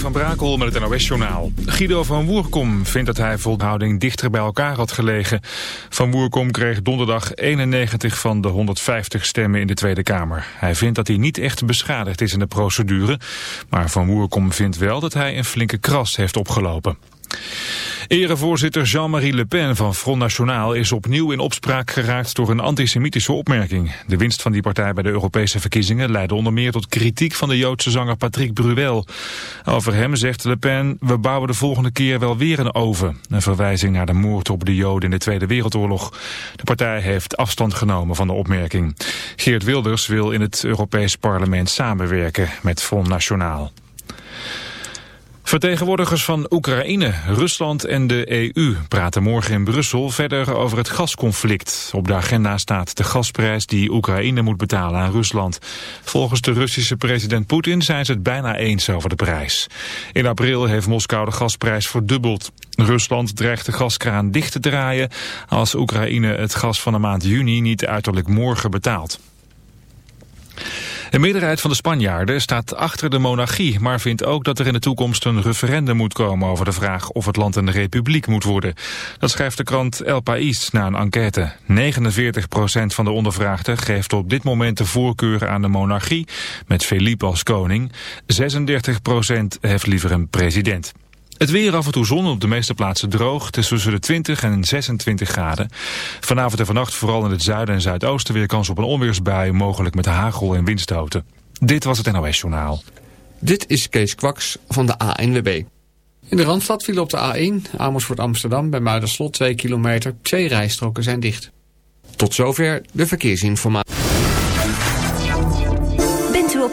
Van Brakel met het NOS-journaal. Guido van Woerkom vindt dat hij volhouding dichter bij elkaar had gelegen. Van Woerkom kreeg donderdag 91 van de 150 stemmen in de Tweede Kamer. Hij vindt dat hij niet echt beschadigd is in de procedure. Maar Van Woerkom vindt wel dat hij een flinke kras heeft opgelopen. Erevoorzitter Jean-Marie Le Pen van Front National is opnieuw in opspraak geraakt door een antisemitische opmerking. De winst van die partij bij de Europese verkiezingen leidde onder meer tot kritiek van de Joodse zanger Patrick Bruel. Over hem zegt Le Pen, we bouwen de volgende keer wel weer een oven. Een verwijzing naar de moord op de Joden in de Tweede Wereldoorlog. De partij heeft afstand genomen van de opmerking. Geert Wilders wil in het Europees Parlement samenwerken met Front National. Vertegenwoordigers van Oekraïne, Rusland en de EU praten morgen in Brussel verder over het gasconflict. Op de agenda staat de gasprijs die Oekraïne moet betalen aan Rusland. Volgens de Russische president Poetin zijn ze het bijna eens over de prijs. In april heeft Moskou de gasprijs verdubbeld. Rusland dreigt de gaskraan dicht te draaien als Oekraïne het gas van de maand juni niet uiterlijk morgen betaalt. Een meerderheid van de Spanjaarden staat achter de monarchie... maar vindt ook dat er in de toekomst een referendum moet komen... over de vraag of het land een republiek moet worden. Dat schrijft de krant El País na een enquête. 49% van de ondervraagden geeft op dit moment de voorkeur aan de monarchie... met Felipe als koning. 36% heeft liever een president. Het weer af en toe zon, op de meeste plaatsen droog. Het is tussen de 20 en 26 graden. Vanavond en vannacht vooral in het zuiden en zuidoosten weer kans op een onweersbui, mogelijk met hagel en windstoten. Dit was het NOS Journaal. Dit is Kees Kwaks van de ANWB. In de Randstad viel op de A1 Amersfoort Amsterdam bij Muiderslot 2 kilometer. Twee rijstroken zijn dicht. Tot zover de verkeersinformatie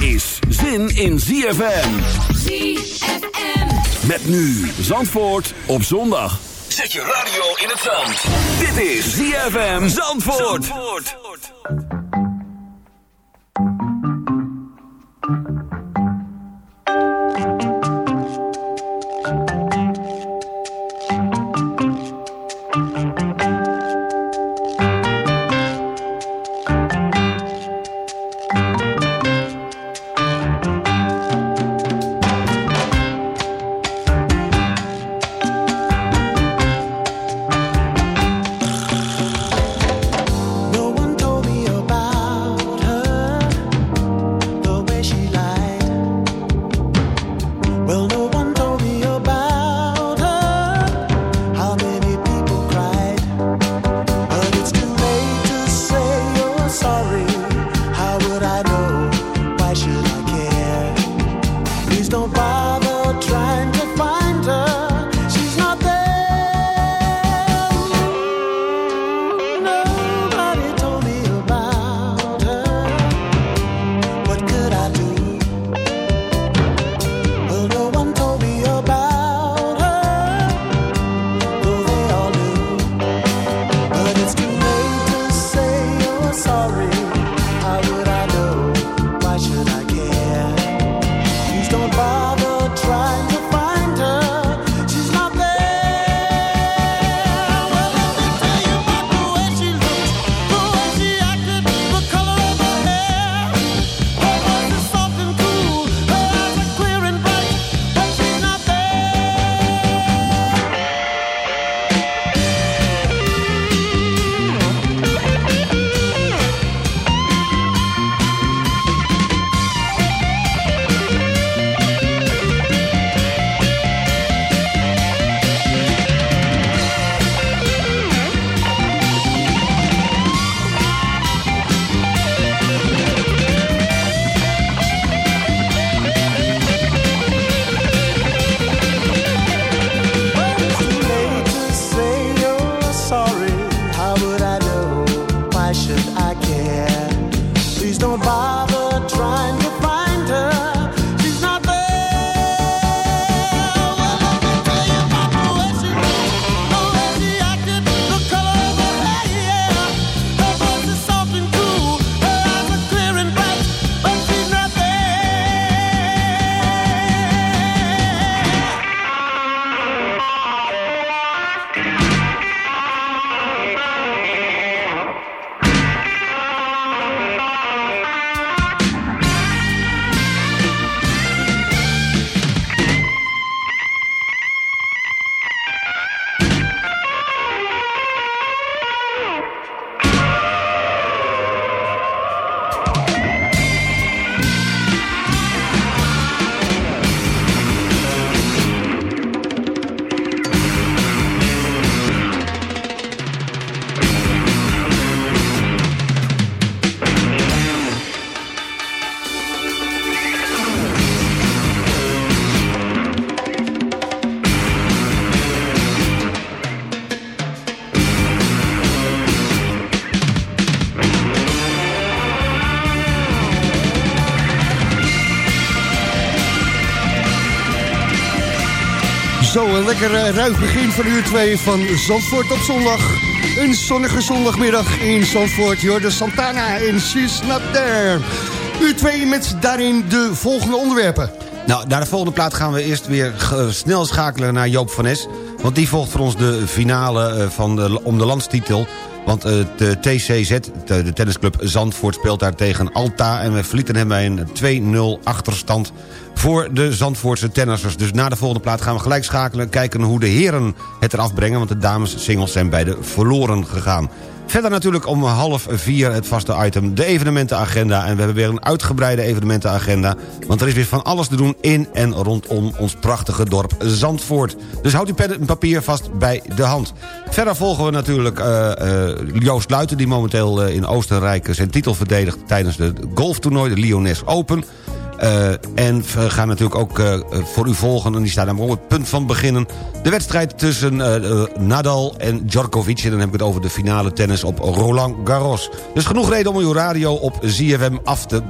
Is zin in ZFM. ZFM. Met nu Zandvoort op zondag. Zet je radio in het zand. Dit is ZFM Zandvoort. Zandvoort. Zo, een lekker uh, ruig begin van uur 2 van Zandvoort op zondag. Een zonnige zondagmiddag in Zandvoort. Jorde Santana en She's Not There. Uur 2 met daarin de volgende onderwerpen. Nou, naar de volgende plaat gaan we eerst weer snel schakelen naar Joop van Es. Want die volgt voor ons de finale uh, van de, om de landstitel. Want de TCZ, de, tennisclub Zandvoort, speelt daar tegen Alta... en we verlieten hem bij een 2-0 achterstand voor de Zandvoortse tennissers. Dus na de volgende plaat gaan we gelijk schakelen... kijken hoe de heren het eraf brengen... want de dames singles zijn beide verloren gegaan. Verder natuurlijk om half vier het vaste item, de evenementenagenda. En we hebben weer een uitgebreide evenementenagenda. Want er is weer van alles te doen in en rondom ons prachtige dorp Zandvoort. Dus houd uw pen en papier vast bij de hand. Verder volgen we natuurlijk uh, uh, Joost Luiten... die momenteel uh, in Oostenrijk zijn titel verdedigt... tijdens het golftoernooi, de Lyonnais Open... Uh, en we gaan natuurlijk ook uh, voor u volgen, en die staat namelijk op het punt van beginnen... de wedstrijd tussen uh, Nadal en Djokovic. En dan heb ik het over de finale tennis op Roland Garros. Dus genoeg reden om uw radio op ZFM af te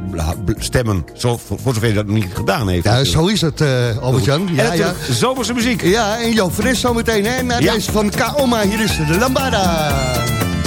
stemmen. Zo, voor, voor zover je dat nog niet gedaan heeft. Ja, zo is het, Albert-Jan. Ja, ja. zomerse muziek. Ja, en Joop Fres zometeen, hè. Na ja. deze van Kaoma, hier is de Lambada.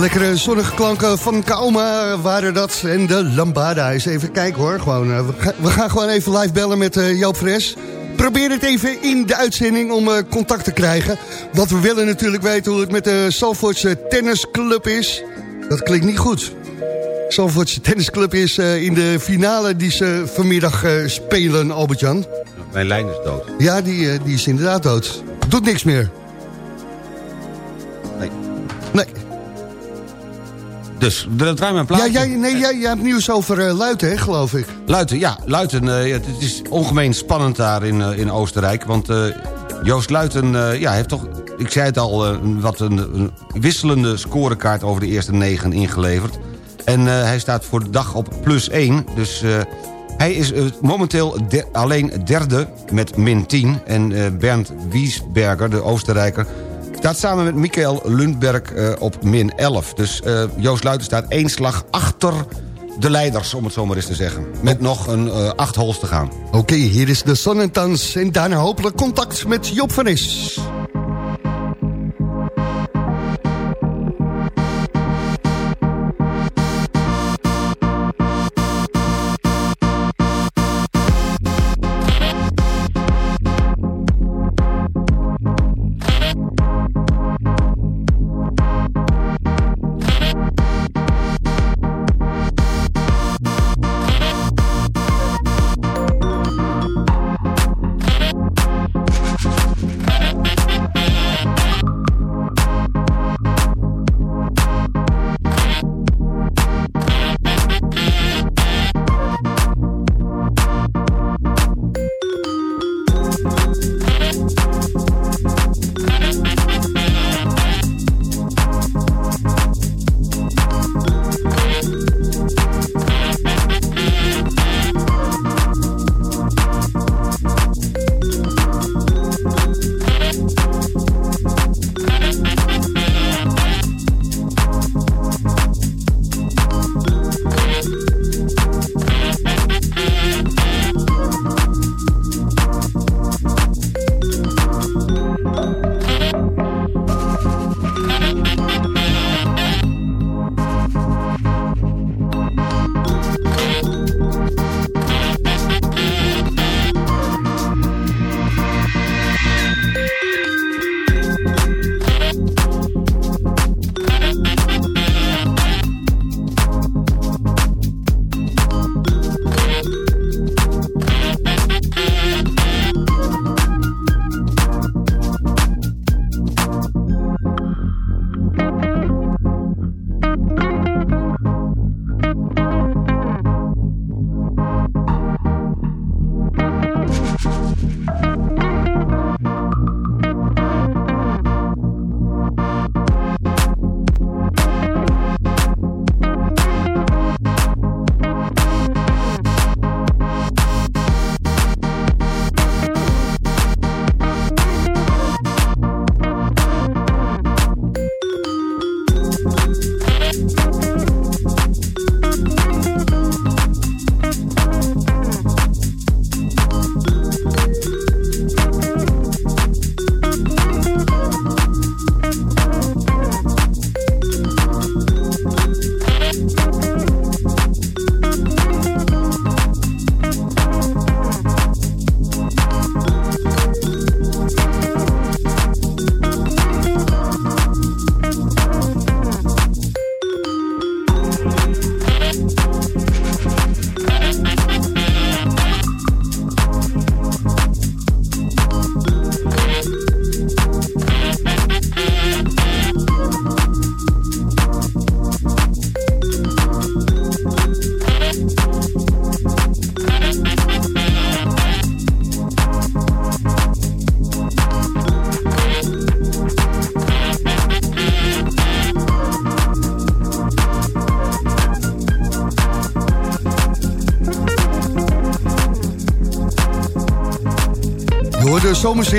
Lekkere zonnige klanken van Kaoma waren dat. En de Lambada. Eens even kijken hoor. Gewoon, uh, we, gaan gewoon even live bellen met uh, Joop Fres. Probeer het even in de uitzending om uh, contact te krijgen. Want we willen natuurlijk weten hoe het met de Salfordse tennisclub is. Dat klinkt niet goed. Salfordse tennisclub is in de finale die ze vanmiddag spelen, Albert-Jan. Mijn lijn is dood. Ja, die, die is inderdaad dood. Doet niks meer. Dus, draai maar een plaatje. Ja, jij, nee, jij, jij hebt nieuws over uh, Luiten, hè, geloof ik. Luiten, ja. Luiten, uh, het is ongemeen spannend daar in, uh, in Oostenrijk. Want Joost Luiten ja, heeft toch, ik zei het al, wat een, een, wisselende scorekaart over de eerste negen ingeleverd. En hij staat voor de dag op plus 1. Dus hij is momenteel alleen derde met min 10. En Bernd Wiesberger, de Oostenrijker Staat samen met Michael Lundberg uh, op min 11. Dus uh, Joost Luiten staat één slag achter de leiders, om het zo maar eens te zeggen. Met nog een uh, acht holes te gaan. Oké, hier is de Sonnentans en daarna hopelijk contact met Job van Is.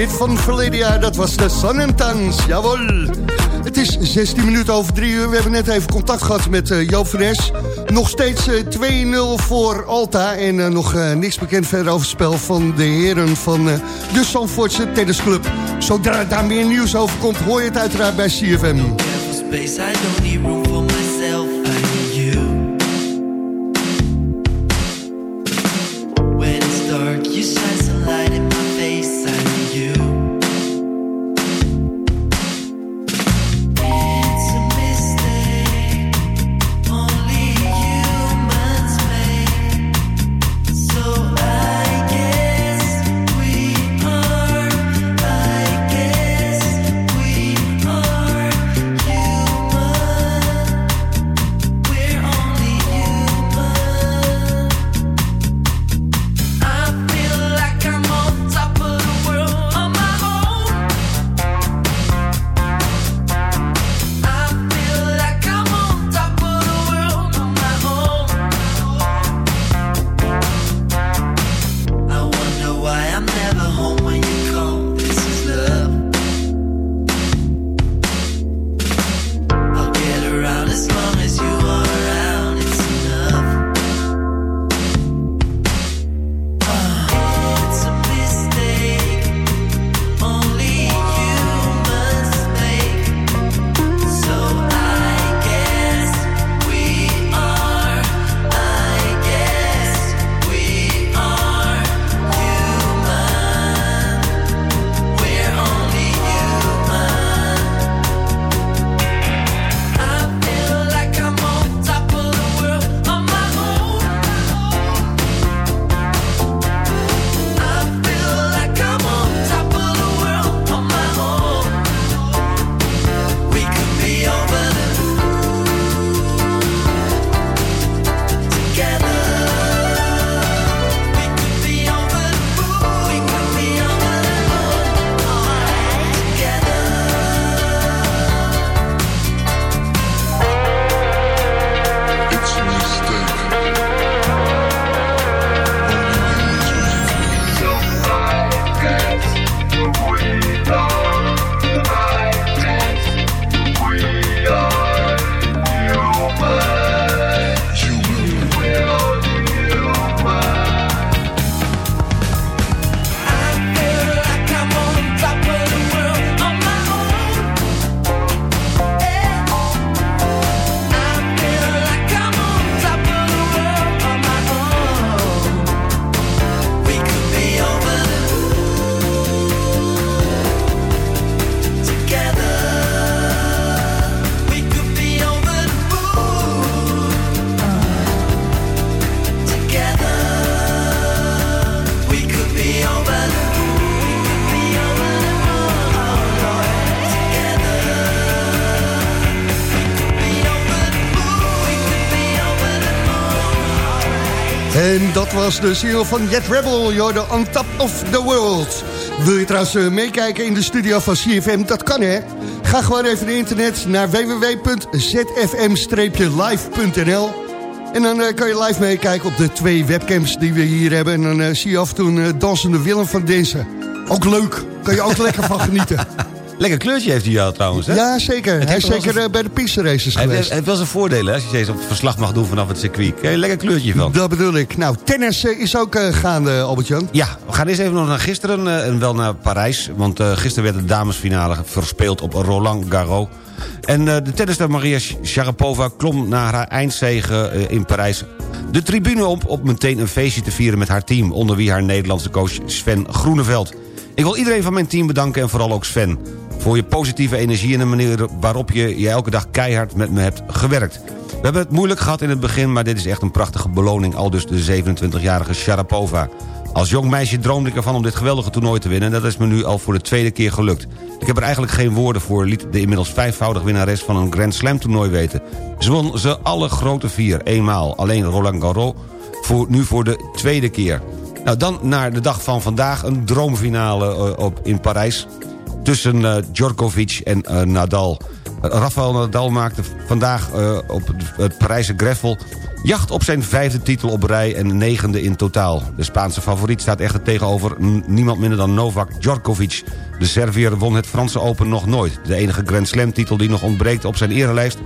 Van verleden jaar. Dat was de Sun and Tans, jawel. Het is 16 minuten over 3 uur. We hebben net even contact gehad met uh, Joop. Nog steeds uh, 2-0 voor Alta. En uh, nog niks bekend verder over het spel van de heren van de Zandvoortse Tennisclub. Zodra daar meer nieuws over komt, hoor je het uiteraard bij CFM. Dat was de single van Jet Rebel, you're on top of the world. Wil je trouwens eh, meekijken in de studio van CFM? Dat kan hè? Ga gewoon even naar internet naar www.zfm-live.nl En dan uh, kan je live meekijken op de twee webcams die we hier hebben. En dan uh, zie je af en toe dansende Willem van Dinsen. Ook leuk, kan je ook lekker van genieten. Lekker kleurtje heeft hij jou trouwens, hè? Ja, zeker. Het hij is zeker zijn... bij de piste races hij geweest. Heeft wel zijn voordelen, als je deze op verslag mag doen vanaf het circuit. Kijk, lekker kleurtje van. Dat bedoel ik. Nou, tennis is ook uh, gaande, Albert-Jan. Ja, we gaan eerst even nog naar gisteren uh, en wel naar Parijs. Want uh, gisteren werd de damesfinale verspeeld op Roland Garros. En de tennister Maria Sharapova klom na haar eindzege in Parijs de tribune op... om meteen een feestje te vieren met haar team... onder wie haar Nederlandse coach Sven Groeneveld. Ik wil iedereen van mijn team bedanken en vooral ook Sven voor je positieve energie en de manier waarop je, je elke dag keihard met me hebt gewerkt. We hebben het moeilijk gehad in het begin, maar dit is echt een prachtige beloning... al dus de 27-jarige Sharapova. Als jong meisje droomde ik ervan om dit geweldige toernooi te winnen... en dat is me nu al voor de tweede keer gelukt. Ik heb er eigenlijk geen woorden voor, liet de inmiddels vijfvoudig winnares... van een Grand Slam toernooi weten. Ze won ze alle grote vier, eenmaal. Alleen Roland Garros voor, nu voor de tweede keer. Nou, dan naar de dag van vandaag, een droomfinale op, in Parijs tussen uh, Djokovic en uh, Nadal. Rafael Nadal maakte vandaag uh, op het Parijse Greffel... jacht op zijn vijfde titel op rij en negende in totaal. De Spaanse favoriet staat echter tegenover niemand minder dan Novak Djokovic. De Servier won het Franse Open nog nooit. De enige Grand Slam titel die nog ontbreekt op zijn erelijst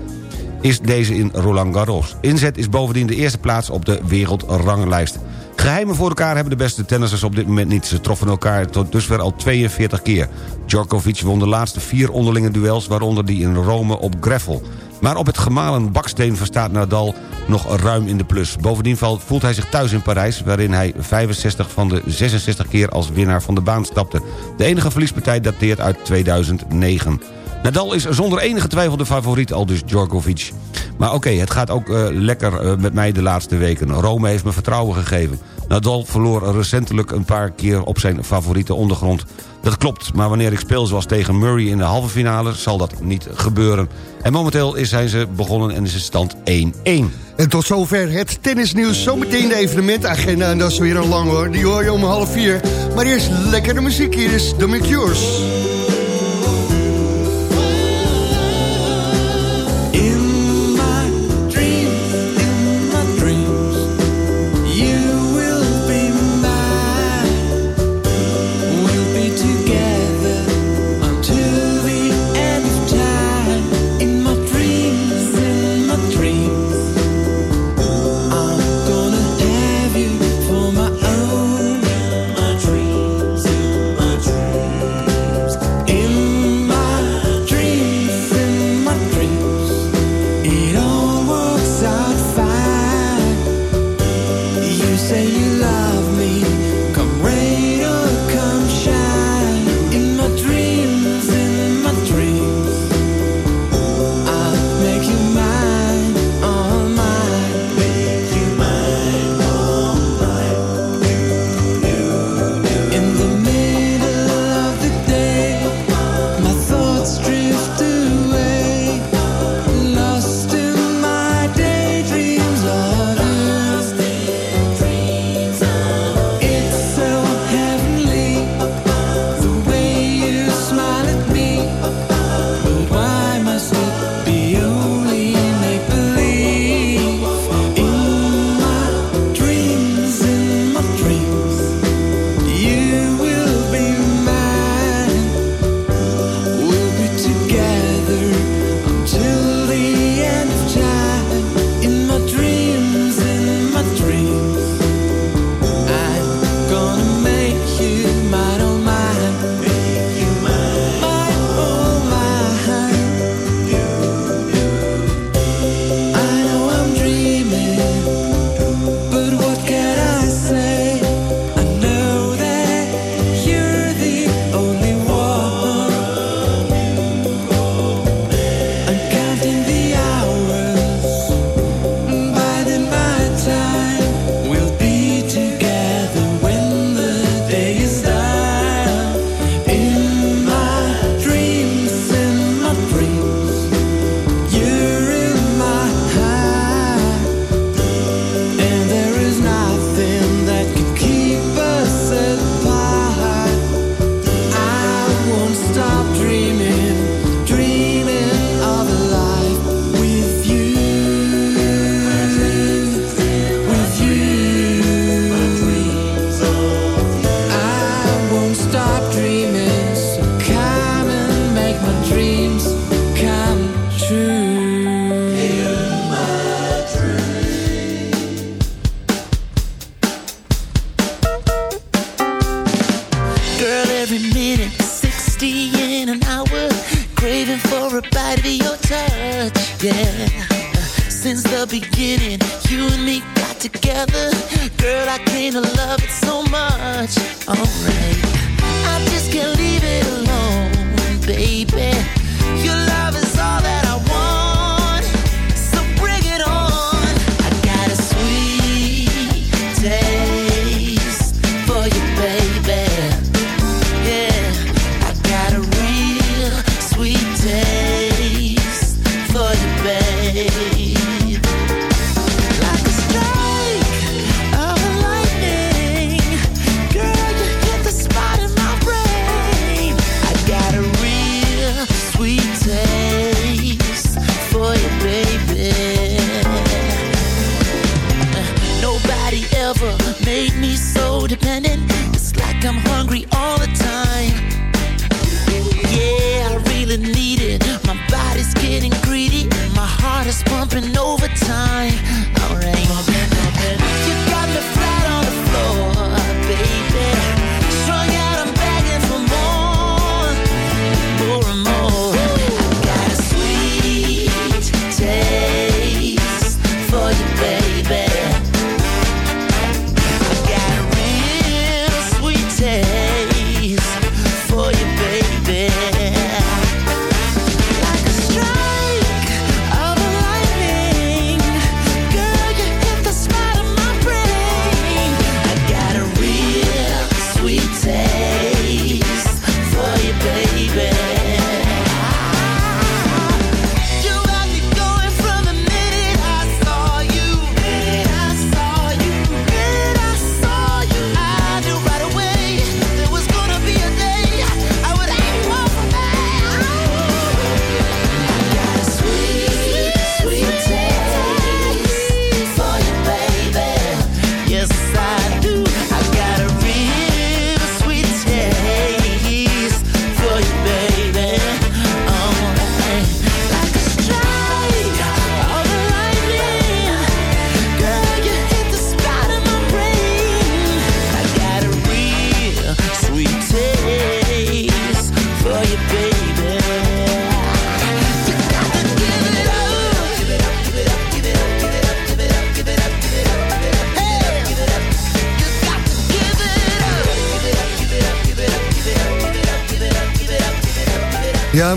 is deze in Roland Garros. Inzet is bovendien de eerste plaats op de wereldranglijst. Geheimen voor elkaar hebben de beste tennissers op dit moment niet. Ze troffen elkaar tot dusver al 42 keer. Djokovic won de laatste vier onderlinge duels... waaronder die in Rome op Greffel. Maar op het gemalen baksteen verstaat Nadal nog ruim in de plus. Bovendien voelt hij zich thuis in Parijs... waarin hij 65 van de 66 keer als winnaar van de baan stapte. De enige verliespartij dateert uit 2009. Nadal is zonder enige twijfel de favoriet, al dus Djokovic. Maar oké, het gaat ook uh, lekker uh, met mij de laatste weken. Rome heeft me vertrouwen gegeven. Nadal verloor recentelijk een paar keer op zijn favoriete ondergrond. Dat klopt, maar wanneer ik speel zoals tegen Murray in de halve finale... zal dat niet gebeuren. En momenteel zijn ze begonnen en is de stand 1-1. En tot zover het tennisnieuws. Zometeen de evenementagenda. En dat is weer een lang hoor. Die hoor je om half vier. Maar eerst lekkere muziek. Hier is The McCures.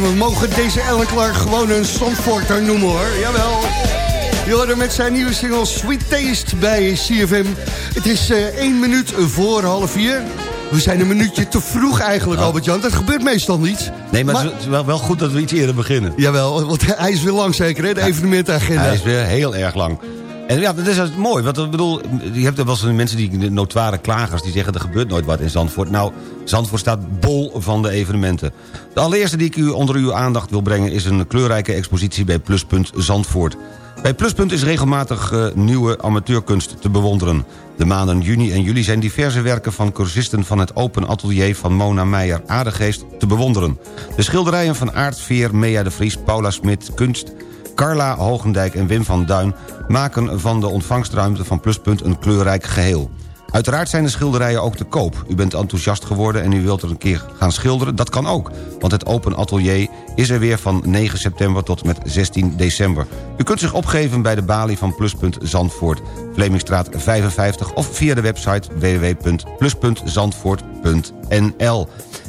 We mogen deze Ellen Clark gewoon een Zandvoorter noemen hoor. Jawel. Je hoorde met zijn nieuwe single Sweet Taste bij CFM. Het is eh 1 minuut voor half vier. We zijn een minuutje te vroeg eigenlijk, Albert-Jan. Dat gebeurt meestal niet. Nee, maar, het is wel, wel goed dat we iets eerder beginnen. Jawel, want hij is weer lang zeker, hè? De evenementagenda. Hij is weer heel erg lang. En ja, dat is mooi. Want ik bedoel, je hebt er wel eens mensen die notoire klagers die zeggen er gebeurt nooit wat in Zandvoort. Nou, Zandvoort staat bol van de evenementen. De allereerste die ik u onder uw aandacht wil brengen is een kleurrijke expositie bij Pluspunt Zandvoort. Bij Pluspunt is regelmatig eh, nieuwe amateurkunst te bewonderen. De maanden juni en juli zijn diverse werken van cursisten van het Open Atelier van Mona Meijer Aardegeest te bewonderen. De schilderijen van Aart Veer, Mea de Vries, Paula Smit, Kunst, Carla Hogendijk en Wim van Duin maken van de ontvangstruimte van Pluspunt een kleurrijk geheel. Uiteraard zijn de schilderijen ook te koop. U bent enthousiast geworden en u wilt er een keer gaan schilderen? Dat kan ook, want het Open Atelier is er weer van 9 september tot met 16 december. U kunt zich opgeven bij de balie van Pluspunt Zandvoort, Vlemingstraat 55... of via de website www.plus.zandvoort.nl.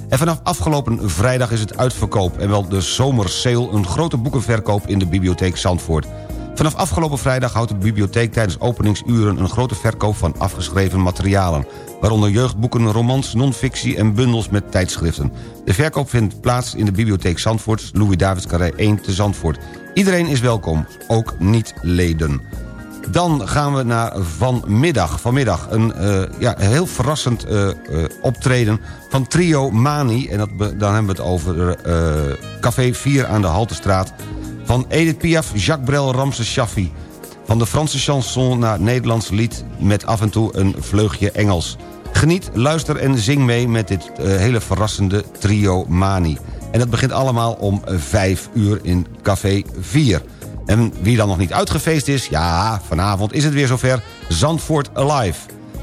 En vanaf afgelopen vrijdag is het uitverkoop... en wel de zomersale, een grote boekenverkoop in de bibliotheek Zandvoort. Vanaf afgelopen vrijdag houdt de bibliotheek tijdens openingsuren... een grote verkoop van afgeschreven materialen... waaronder jeugdboeken, romans, non-fictie en bundels met tijdschriften. De verkoop vindt plaats in de bibliotheek Zandvoort... Louis Davids Carré 1 te Zandvoort. Iedereen is welkom, ook niet-leden. Dan gaan we naar vanmiddag. Vanmiddag een uh, ja, heel verrassend uh, uh, optreden van Trio Mani. En dat, dan hebben we het over Café 4 aan de Haltestraat. Van Edith Piaf, Jacques Brel, Ramses Shaffi. Van de Franse chanson naar Nederlands lied... met af en toe een vleugje Engels. Geniet, luister en zing mee met dit hele verrassende Trio Mani. En dat begint allemaal om 5 uur in Café 4. En wie dan nog niet uitgefeest is, ja, vanavond is het weer zover. Zandvoort Alive.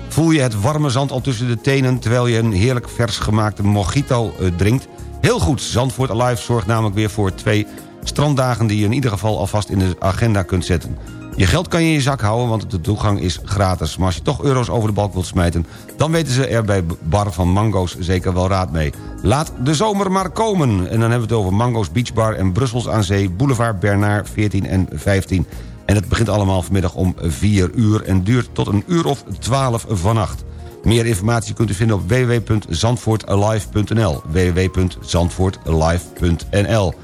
Voel je het warme zand al tussen de tenen... terwijl je een heerlijk vers gemaakte mojito uh, drinkt? Heel goed, Zandvoort Alive zorgt namelijk weer voor twee stranddagen... die je in ieder geval alvast in de agenda kunt zetten. Je geld kan je in je zak houden, want de toegang is gratis. Maar als je toch euro's over de balk wilt smijten... dan weten ze er bij Bar van Mango's zeker wel raad mee. Laat de zomer maar komen. En dan hebben we het over Mango's Beach Bar en Brussels aan Zee... Boulevard Bernard 14 en 15. En het begint allemaal vanmiddag om 4 uur... en duurt tot een uur of 12 vannacht. Meer informatie kunt u vinden op www.zandvoortalive.nl www.zandvoortalive.nl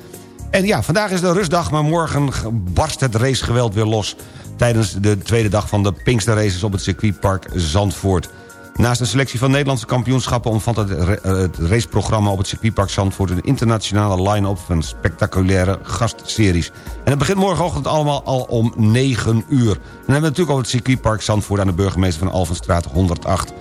En ja, vandaag is de rustdag, maar morgen barst het racegeweld weer los... tijdens de tweede dag van de Pinkster Races op het circuitpark Zandvoort. Naast de selectie van Nederlandse kampioenschappen... omvat het, het raceprogramma op het circuitpark Zandvoort... een internationale line-up van spectaculaire gastseries. En het begint morgenochtend allemaal al om 9 uur. En dan hebben we natuurlijk op het circuitpark Zandvoort... aan de burgemeester van Alvenstraat 108.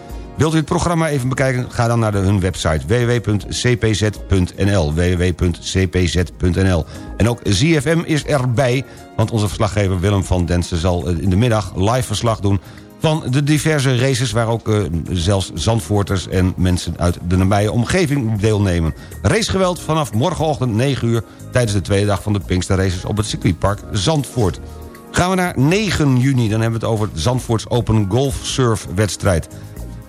Wilt u het programma even bekijken? Ga dan naar hun website www.cpz.nl www.cpz.nl En ook ZFM is erbij, want onze verslaggever Willem van Densen... zal in de middag live verslag doen van de diverse races... waar ook uh, zelfs Zandvoorters en mensen uit de nabije omgeving deelnemen. Racegeweld vanaf morgenochtend 9 uur... tijdens de tweede dag van de Pinkster Races op het circuitpark Zandvoort. Gaan we naar 9 juni, dan hebben we het over Zandvoorts Open Golf Surf wedstrijd.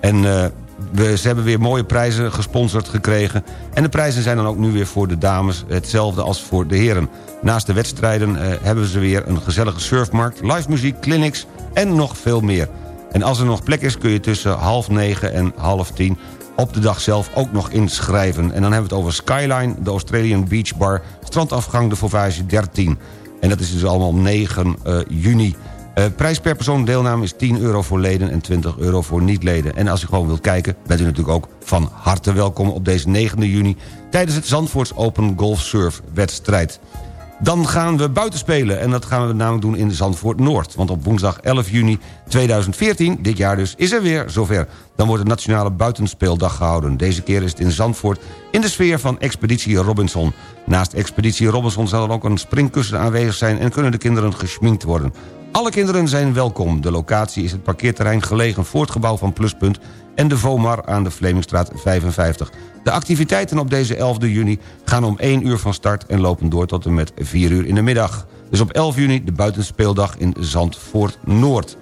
En uh, we, ze hebben weer mooie prijzen gesponsord gekregen. En de prijzen zijn dan ook nu weer voor de dames hetzelfde als voor de heren. Naast de wedstrijden uh, hebben ze weer een gezellige surfmarkt... live muziek, clinics en nog veel meer. En als er nog plek is kun je tussen half negen en half tien op de dag zelf ook nog inschrijven. En dan hebben we het over Skyline, de Australian Beach Bar... strandafgang de Fauvage 13. En dat is dus allemaal 9 uh, juni. Uh, prijs per persoon deelname is 10 euro voor leden en 20 euro voor niet-leden. En als u gewoon wilt kijken, bent u natuurlijk ook van harte welkom op deze 9 juni... tijdens het Zandvoorts Open Golf Surf wedstrijd. Dan gaan we buiten spelen en dat gaan we namelijk doen in Zandvoort Noord. Want op woensdag 11 juni 2014, dit jaar dus, is er weer zover. Dan wordt de Nationale Buitenspeeldag gehouden. Deze keer is het in Zandvoort in de sfeer van Expeditie Robinson. Naast Expeditie Robinson zal er ook een springkussen aanwezig zijn... en kunnen de kinderen geschminkt worden. Alle kinderen zijn welkom. De locatie is het parkeerterrein gelegen voor het gebouw van Pluspunt... en de VOMAR aan de Vlemingstraat 55. De activiteiten op deze 11 juni gaan om 1 uur van start... en lopen door tot en met 4 uur in de middag. Dus op 11 juni de buitenspeeldag in Zandvoort Noord.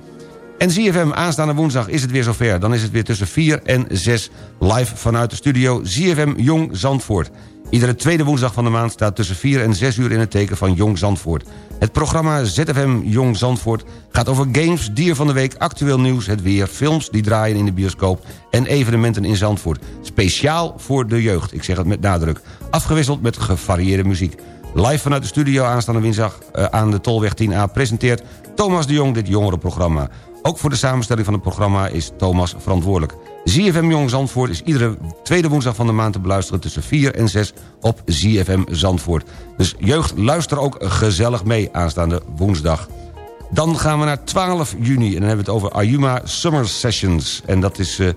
En ZFM aanstaande woensdag is het weer zover. Dan is het weer tussen 4 en 6 live vanuit de studio ZFM Jong Zandvoort. Iedere tweede woensdag van de maand staat tussen 4 en 6 uur in het teken van Jong Zandvoort. Het programma ZFM Jong Zandvoort gaat over games, dier van de week, actueel nieuws, het weer, films die draaien in de bioscoop en evenementen in Zandvoort. Speciaal voor de jeugd, ik zeg het met nadruk. Afgewisseld met gevarieerde muziek. Live vanuit de studio aanstaande woensdag uh, aan de Tolweg 10A presenteert Thomas de Jong dit jongerenprogramma. Ook voor de samenstelling van het programma is Thomas verantwoordelijk. ZFM Jong Zandvoort is iedere tweede woensdag van de maand te beluisteren... tussen 4 en 6 op ZFM Zandvoort. Dus jeugd, luister ook gezellig mee aanstaande woensdag. Dan gaan we naar 12 juni en dan hebben we het over Ayuma Summer Sessions. En dat, is, uh,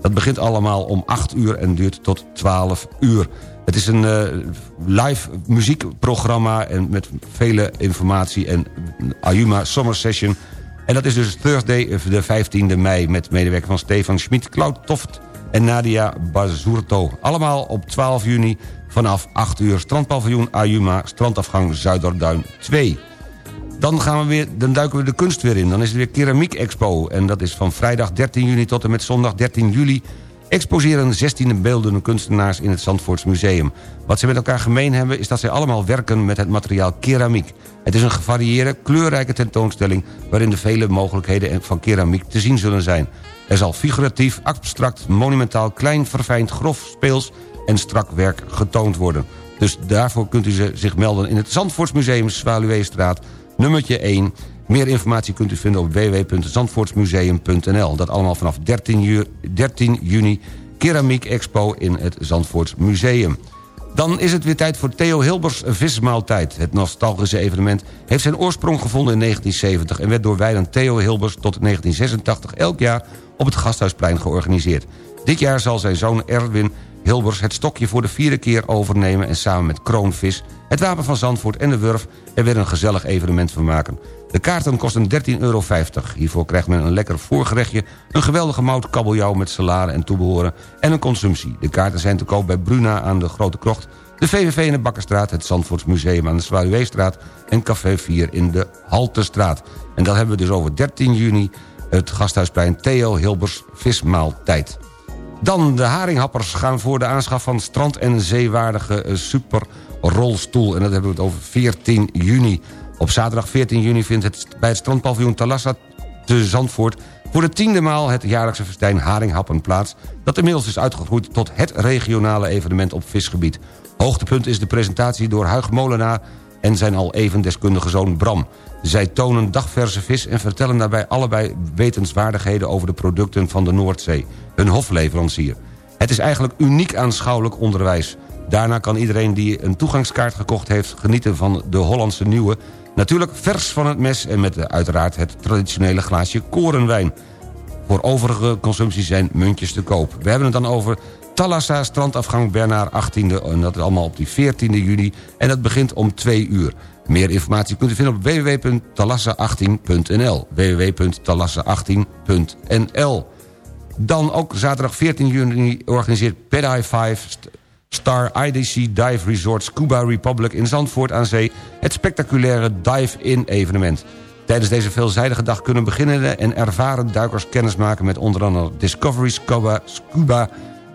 dat begint allemaal om 8 uur en duurt tot 12 uur. Het is een uh, live muziekprogramma en met vele informatie... en Ayuma Summer Session en dat is dus Thursday eh, de 15e mei... met medewerker van Stefan Schmid, Cloud Toft en Nadia Bazurto. Allemaal op 12 juni vanaf 8 uur. Strandpaviljoen Ayuma, strandafgang Zuiderduin 2. Dan, gaan we weer, dan duiken we de kunst weer in. Dan is het weer Keramiek Expo. En dat is van vrijdag 13 juni tot en met zondag 13 juli exposeren 16 beeldende kunstenaars in het Zandvoorts Museum. Wat ze met elkaar gemeen hebben is dat zij allemaal werken met het materiaal keramiek. Het is een gevarieerde, kleurrijke tentoonstelling... waarin de vele mogelijkheden van keramiek te zien zullen zijn. Er zal figuratief, abstract, monumentaal, klein, verfijnd, grof, speels en strak werk getoond worden. Dus daarvoor kunt u zich melden in het Zandvoortsmuseum Zwaluweestraat, nummertje 1... Meer informatie kunt u vinden op www.zandvoortsmuseum.nl. Dat allemaal vanaf 13, juni, 13 juni Keramiek Expo in het Zandvoorts Museum. Dan is het weer tijd voor Theo Hilbers Vismaaltijd. Het nostalgische evenement heeft zijn oorsprong gevonden in 1970... en werd door wijlen Theo Hilbers tot 1986 elk jaar op het Gasthuisplein georganiseerd. Dit jaar zal zijn zoon Erwin Hilbers het stokje voor de vierde keer overnemen... en samen met Kroonvis het Wapen van Zandvoort en de Wurf er weer een gezellig evenement van maken. De kaarten kosten 13,50 euro. Hiervoor krijgt men een lekker voorgerechtje... een geweldige mout kabeljauw met salade en toebehoren... en een consumptie. De kaarten zijn te koop bij Bruna aan de Grote Krocht... de VVV in de Bakkerstraat, het Zandvoortsmuseum aan de Zwaluweestraat... en Café 4 in de Haltestraat. En dat hebben we dus over 13 juni... het Gasthuisplein Theo Hilbers Vismaaltijd. Dan de haringhappers gaan voor de aanschaf van strand- en zeewaardige eh, superrolstoel. En dat hebben we het over 14 juni. Op zaterdag 14 juni vindt het bij het strandpaviljoen Talassa te Zandvoort... voor de tiende maal het jaarlijkse festijn Haringhappen plaats... dat inmiddels is uitgegroeid tot het regionale evenement op visgebied. Hoogtepunt is de presentatie door Huig Molenaar en zijn al even deskundige zoon Bram. Zij tonen dagverse vis en vertellen daarbij allebei wetenswaardigheden... over de producten van de Noordzee, hun hofleverancier. Het is eigenlijk uniek aanschouwelijk onderwijs. Daarna kan iedereen die een toegangskaart gekocht heeft... genieten van de Hollandse nieuwe... natuurlijk vers van het mes en met uiteraard het traditionele glaasje korenwijn. Voor overige consumptie zijn muntjes te koop. We hebben het dan over Talassa, strandafgang Bernard 18e... en dat is allemaal op die 14e juli en dat begint om 2 uur. Meer informatie kunt u vinden op www.talassa18.nl www.talassa18.nl Dan ook zaterdag 14 juni organiseert Pedi 5 Star IDC Dive Resort Scuba Republic in Zandvoort aan Zee... het spectaculaire Dive-In evenement. Tijdens deze veelzijdige dag kunnen beginnende en ervaren duikers kennismaken... met onder andere Discovery Scuba, Scuba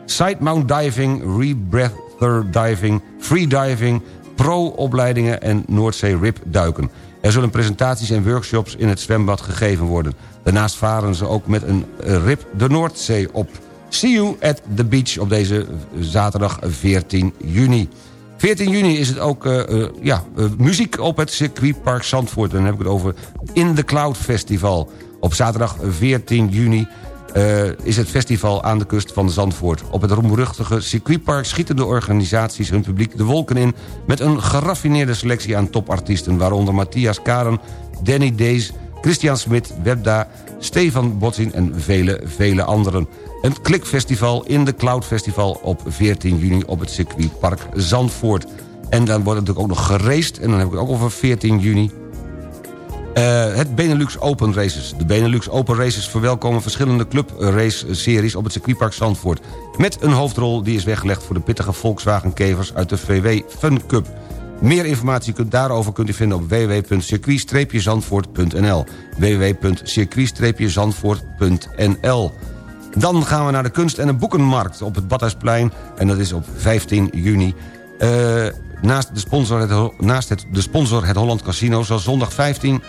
Side Mount Diving, Rebreather Diving, Free Diving pro-opleidingen en Noordzee RIP duiken. Er zullen presentaties en workshops in het zwembad gegeven worden. Daarnaast varen ze ook met een RIP de Noordzee op. See you at the beach op deze zaterdag 14 juni. 14 juni is het ook uh, uh, ja, uh, muziek op het circuitpark Zandvoort. Dan heb ik het over In the Cloud Festival. Op zaterdag 14 juni is het festival aan de kust van Zandvoort. Op het roemruchtige circuitpark schieten de organisaties hun publiek de wolken in... met een geraffineerde selectie aan topartiesten... waaronder Matthias Karen, Danny Dees, Christian Smit, Webda... Stefan Botzin en vele, vele anderen. Een klikfestival in de Cloud Festival op 14 juni op het circuitpark Zandvoort. En dan wordt natuurlijk ook nog gereest. En dan heb ik het ook over 14 juni uh, het Benelux Open Races. De Benelux Open Races verwelkomen verschillende clubrace-series op het circuitpark Zandvoort. Met een hoofdrol die is weggelegd voor de pittige Volkswagen-kevers uit de VW Fun Cup. Meer informatie kunt, daarover kunt u vinden op www.circuit-zandvoort.nl www.circuit-zandvoort.nl Dan gaan we naar de kunst- en de boekenmarkt op het Badhuisplein. En dat is op 15 juni. Uh, naast, de sponsor het, naast het, de sponsor het Holland Casino zal zondag 15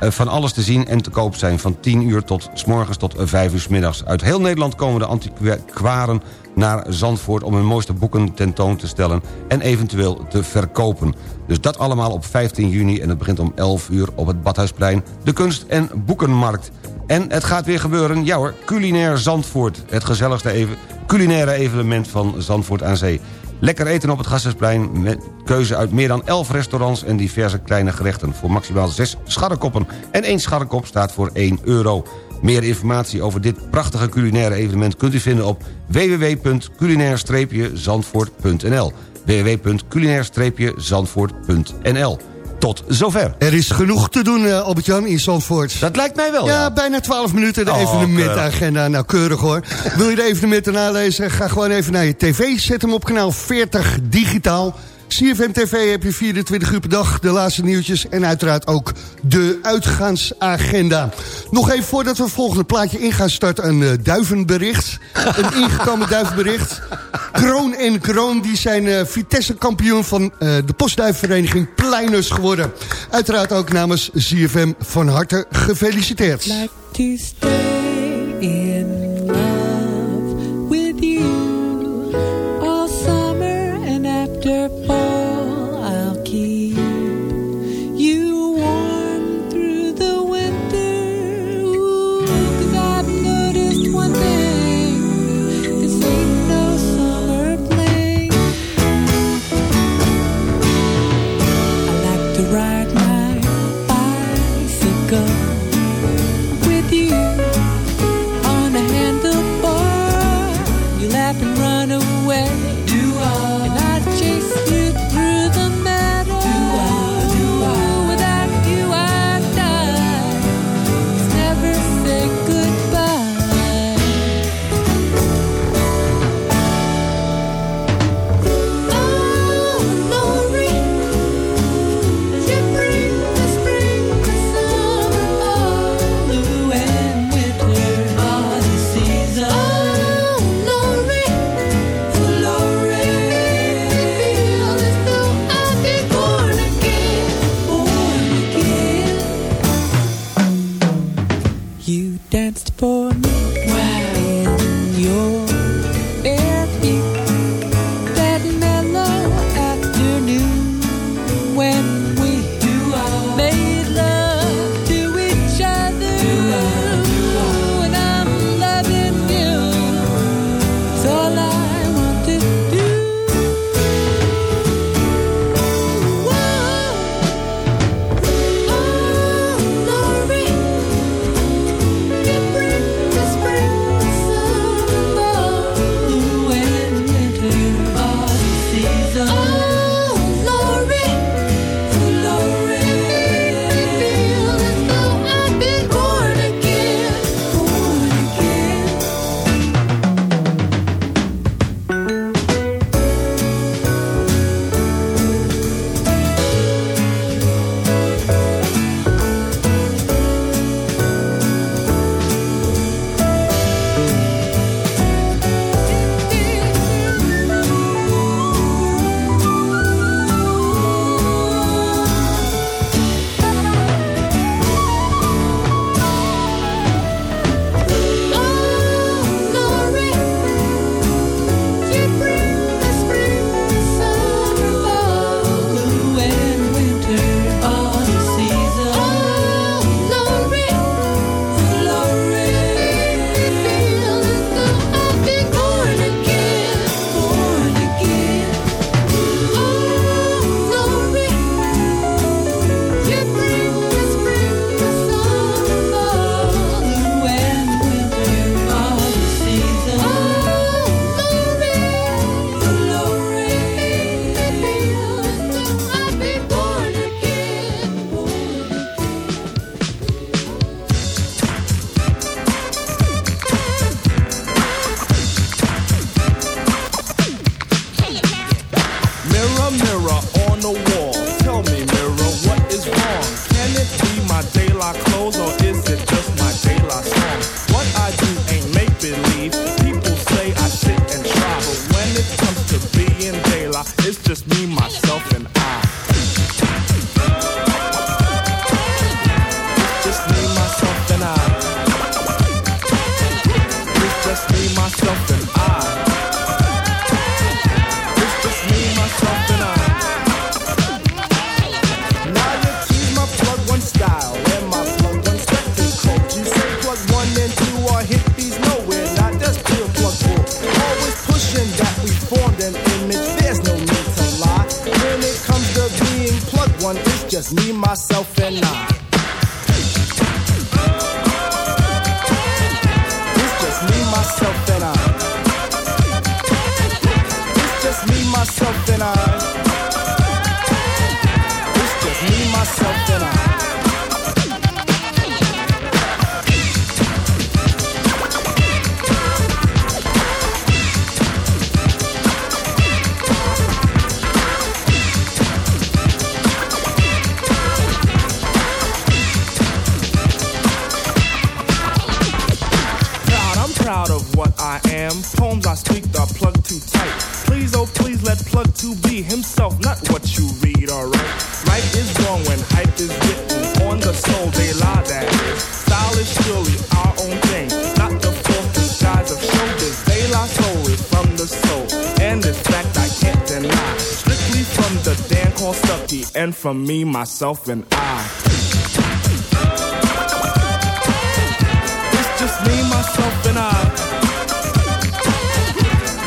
eh, van alles te zien en te koop zijn. Van 10 uur tot s morgens tot 5 uur s middags. Uit heel Nederland komen de antiquaren naar Zandvoort... om hun mooiste boeken tentoon te stellen en eventueel te verkopen. Dus dat allemaal op 15 juni en het begint om 11 uur op het Badhuisplein... de kunst- en boekenmarkt. En het gaat weer gebeuren, ja hoor, culinair Zandvoort. Het gezelligste even, culinaire evenement van Zandvoort aan Zee. Lekker eten op het Gasthuisplein met keuze uit meer dan 11 restaurants... en diverse kleine gerechten voor maximaal 6 scharrekoppen. En één scharrekop staat voor 1 euro. Meer informatie over dit prachtige culinaire evenement... kunt u vinden op www.culinair-zandvoort.nl www.culinair-zandvoort.nl tot zover. Er is genoeg te doen, uh, Albert-Jan, in Zandvoort. Dat lijkt mij wel, ja. ja. bijna 12 minuten de oh, evenementagenda. Nou, keurig hoor. Wil je de evenementen nalezen? Ga gewoon even naar je tv. Zet hem op kanaal 40 digitaal. CFM TV heb je 24 uur per dag, de laatste nieuwtjes... en uiteraard ook de uitgaansagenda. Nog even voordat we het volgende plaatje in gaan starten... een uh, duivenbericht, een ingekomen duivenbericht. Kroon en Kroon die zijn uh, Vitesse-kampioen van uh, de postduifvereniging Pleiners geworden. Uiteraard ook namens CFM van harte gefeliciteerd. Like to stay in Called Stucky, and from me, myself, and I. It's just me, myself, and I.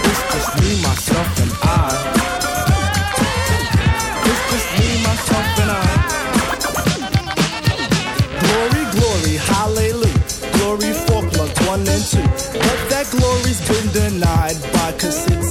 It's just me, myself, and I. It's just me, myself, and I. Glory, glory, hallelujah. Glory for plug one and two. But that glory's been denied by cassids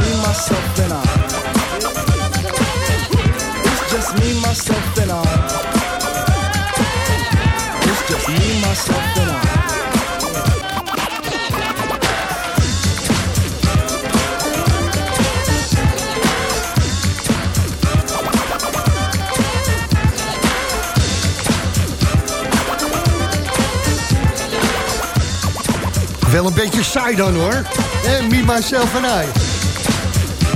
me, myself, and I. It's just me, myself, and I. It's just me, myself, and I. Wel een beetje saai dan hoor. Eh, me, myself en I.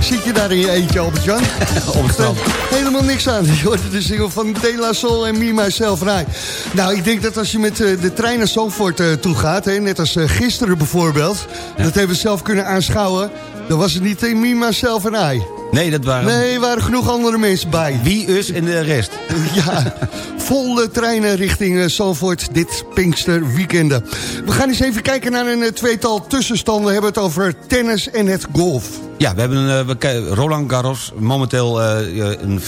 Zit je daar in je eentje, Albert-Jan? Op het strand. Helemaal niks aan. Je hoort de single van De La Soul en Me, Myself en I. Nou, ik denk dat als je met eh, de trein naar Zandvoort eh, toe gaat... Hè, net als eh, gisteren bijvoorbeeld... dat hebben we zelf kunnen aanschouwen... dan was het niet eh, Me, Myself en I. Nee, dat waren... Nee, er waren genoeg andere mensen bij. Wie, us en de rest. Ja, volle treinen richting eh, Zandvoort dit Pinkster weekenden. We gaan eens even kijken naar een eh, tweetal tussenstanden. We hebben het over tennis en het golf. Ja, we hebben eh, we Roland Garros momenteel eh, een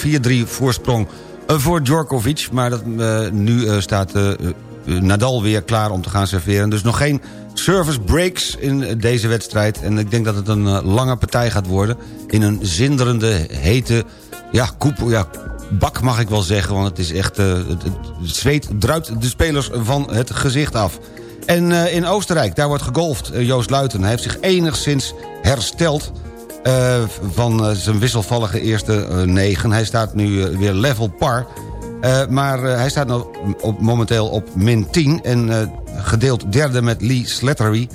4-3 voorsprong eh, voor Djokovic. Maar dat, eh, nu eh, staat eh, eh, Nadal weer klaar om te gaan serveren. Dus nog geen service breaks in deze wedstrijd. En ik denk dat het een eh, lange partij gaat worden. In een zinderende, hete ja, koepel, ja, bak mag ik wel zeggen. Want het is echt, eh, het, zweet druipt de spelers van het gezicht af. En eh, in Oostenrijk, daar wordt gegolfd. Joost Luiten hij heeft zich enigszins hersteld... van zijn wisselvallige eerste negen. Hij staat nu weer level par. Eh, maar eh, hij staat nog op, momenteel op min 10. En eh, gedeeld derde met Lee Slattery.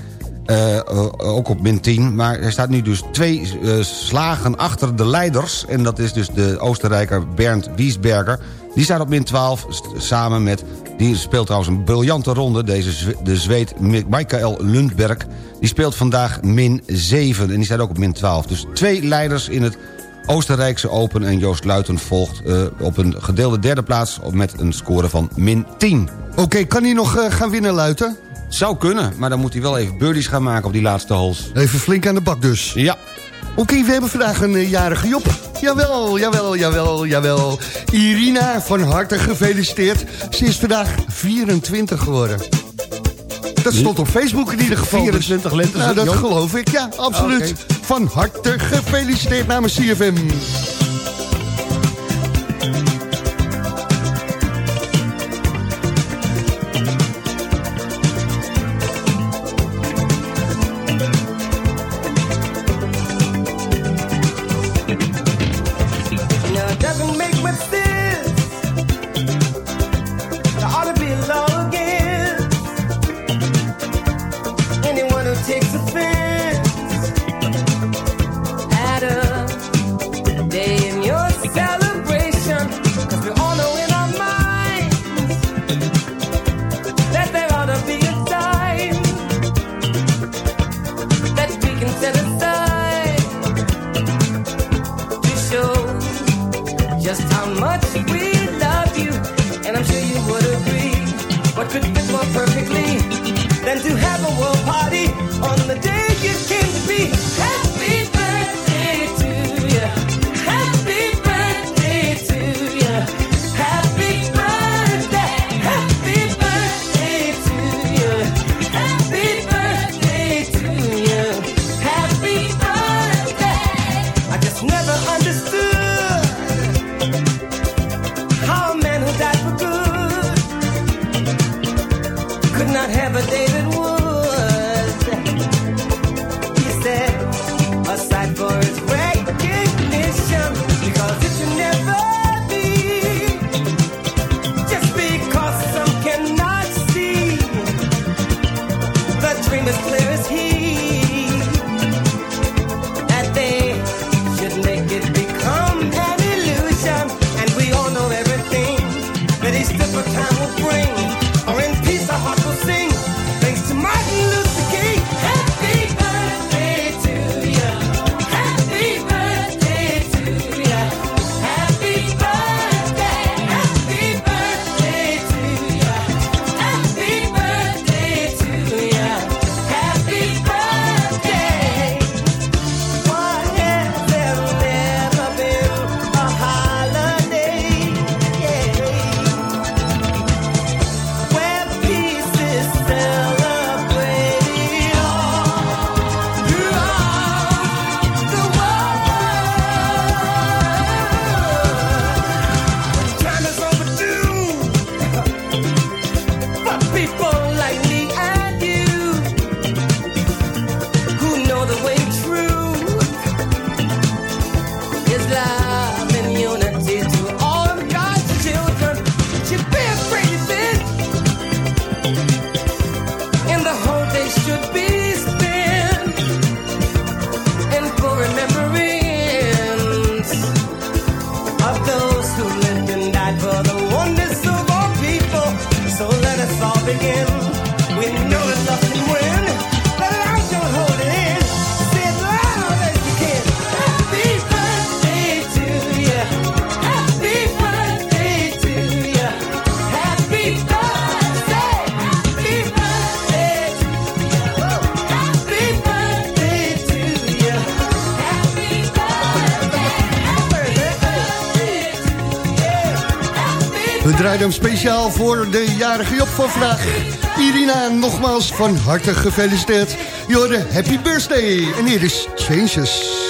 ook op min 10. Maar hij staat nu dus twee slagen achter de leiders. En dat is dus de Oostenrijker Bernd Wiesberger. Die staat op min 12 st- samen met... Die speelt trouwens een briljante ronde. Deze de Zweed Mi- Michael Lundberg. Die speelt vandaag min 7. En die staat ook op min 12. Dus twee leiders in het Oostenrijkse Open. En Joost Luiten volgt eh, op een gedeelde derde plaats... met een score van min 10. Oké, kan hij nog eh, gaan winnen, Luiten? Zou kunnen, maar dan moet hij wel even birdies gaan maken op die laatste holes. Even flink aan de bak dus. Ja. Oké, we hebben vandaag een eh, jarige Job. Jawel, jawel, jawel, jawel. Irina, van harte gefeliciteerd. Ze is vandaag 24 geworden. Dat stond op Facebook in ieder geval. 24 lentes, Nou, dat geloof ik, ja, absoluut. Oké. Van harte gefeliciteerd namens CFM. Voor de jarige Job van vandaag. Irina, nogmaals van harte gefeliciteerd. Jorde, happy birthday. En hier is Changes.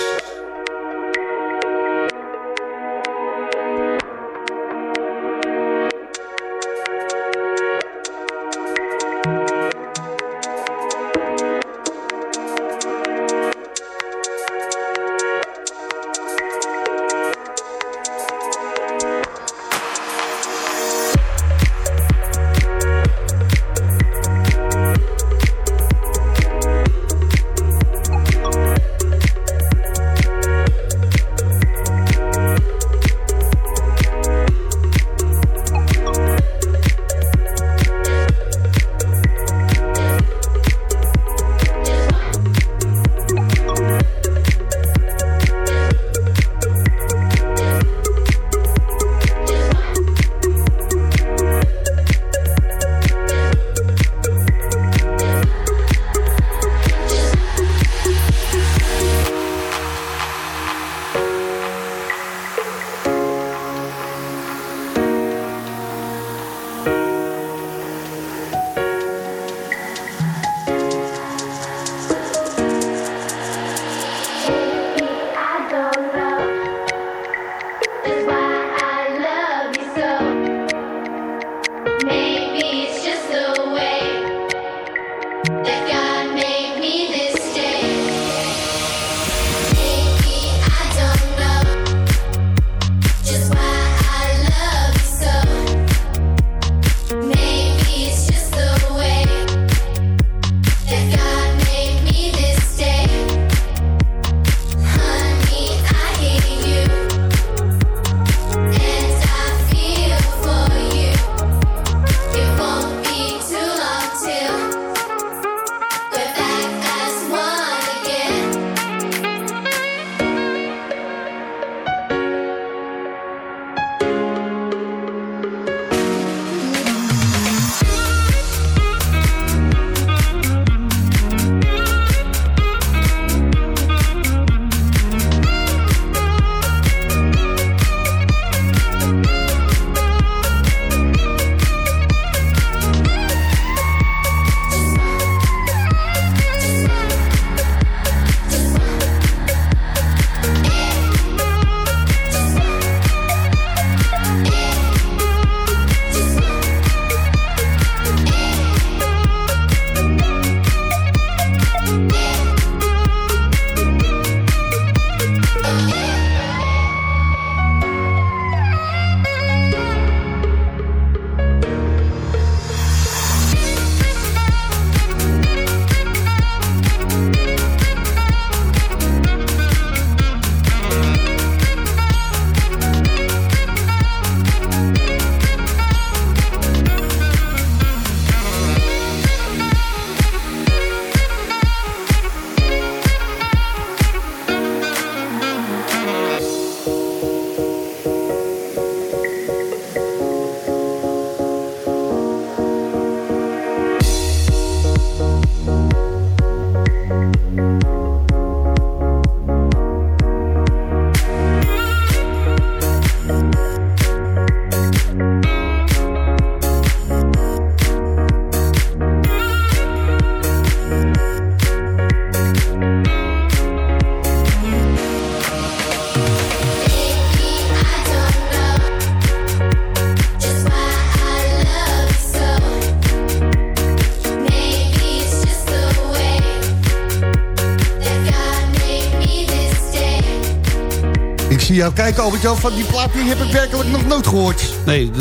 Even jou kijken, Albert-Jan, van die plaat die heb ik werkelijk nog nooit gehoord. Nee,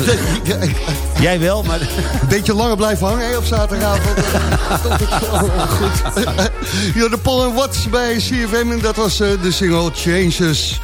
jij wel, maar... Een beetje langer blijven hangen hè, op zaterdagavond. goed. ja, de Paul Watts bij CFM en dat was uh, de single Changes.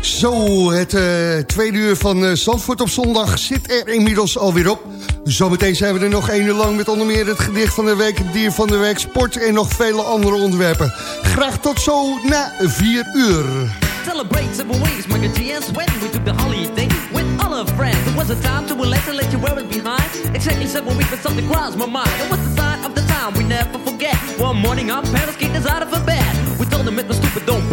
Zo, het uh, tweede uur van uh, Zandvoort op zondag zit er inmiddels alweer op. Zometeen zijn we er nog één uur lang met onder meer het gedicht van de week, het dier van de week, sport en nog vele andere onderwerpen. Graag tot zo na vier uur. Celebrate several ways, my GS when we took the holiday with all our friends. It was a time to relax and let you wear it behind. Exactly seven weeks, but something crossed my mind. It was the sign of the time we never forget. One morning our parents kicked us out of a bed. We told them it was stupid, don't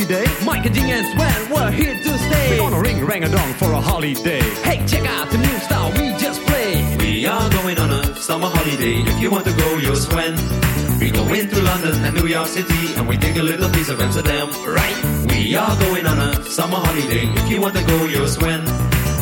Mike and G and Sven, we're here to stay. We're gonna ring rang a dong for a holiday. Hey, check out the new style we just played. We are going on a summer holiday. If you want to go, you'll swim. We go into London and New York City and we take a little piece of Amsterdam, right? We are going on a summer holiday. If you want to go, you'll swim.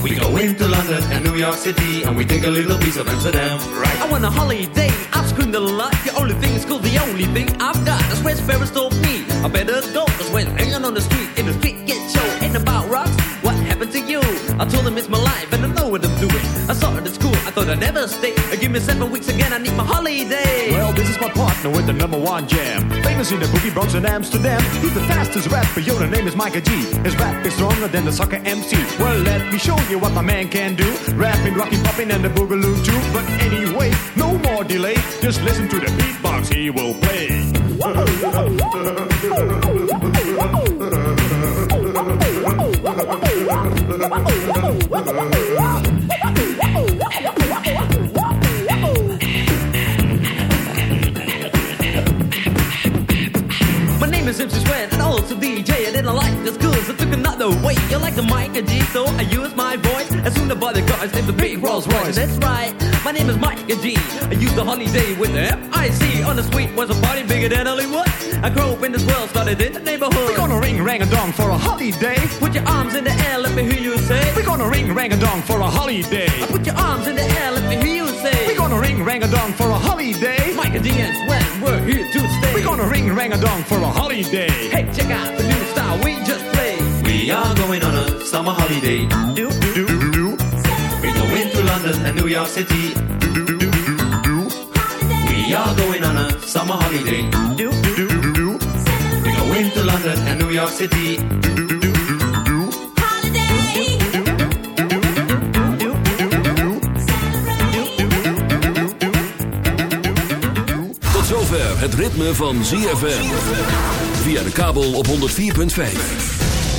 We go into London and New York City and we take a little piece of Amsterdam, right? I want a holiday. I've screamed a lot. The only thing is cool. The only thing I've got. That's where Ferris told me. I better go. That's when hanging on the street in the street get show. Ain't about rocks. What happened to you? I told him it's my life and I know what I'm doing. I saw it at school. I thought I'd never stay. Give me seven weeks again. I need my holiday. Well, this is my partner with the number one jam. Famous in the boogie Bronx and Amsterdam. He's the fastest rapper. Yo, the name is Micah G. His rap is stronger than the soccer MC. Well, let me show you what my man can do. Rapping, rocking, popping, and the boogaloo too. But anyway, no more delay. Just listen to the beatbox he will play. My name is MC Swen and also DJ. I didn't like the schools, I took another way. You like the mic and G, so I use my voice. As soon as I buy the cars, named the big Rolls Royce. That's right, my name is Mike G. I use the holiday with the F-I-C. On the street was a party bigger than Hollywood. I grew up in this world, started in the neighborhood. We're gonna ring rang a dong for a holiday. Put your arms in the air, let me hear you say. We're gonna ring rang a dong for a holiday. Put your arms in the air, let me hear you say. We're gonna ring rang a dong for a holiday. Mike and D and Swen, we're here to stay. We're gonna ring rang a dong for a holiday. Hey, check out the new style we just played. We are going on a summer holiday. Do, do, do, London and New York City. We are going on a summer holiday. We go into London and New York City. Tot zover het ritme van ZFM. Via de kabel op 104.5.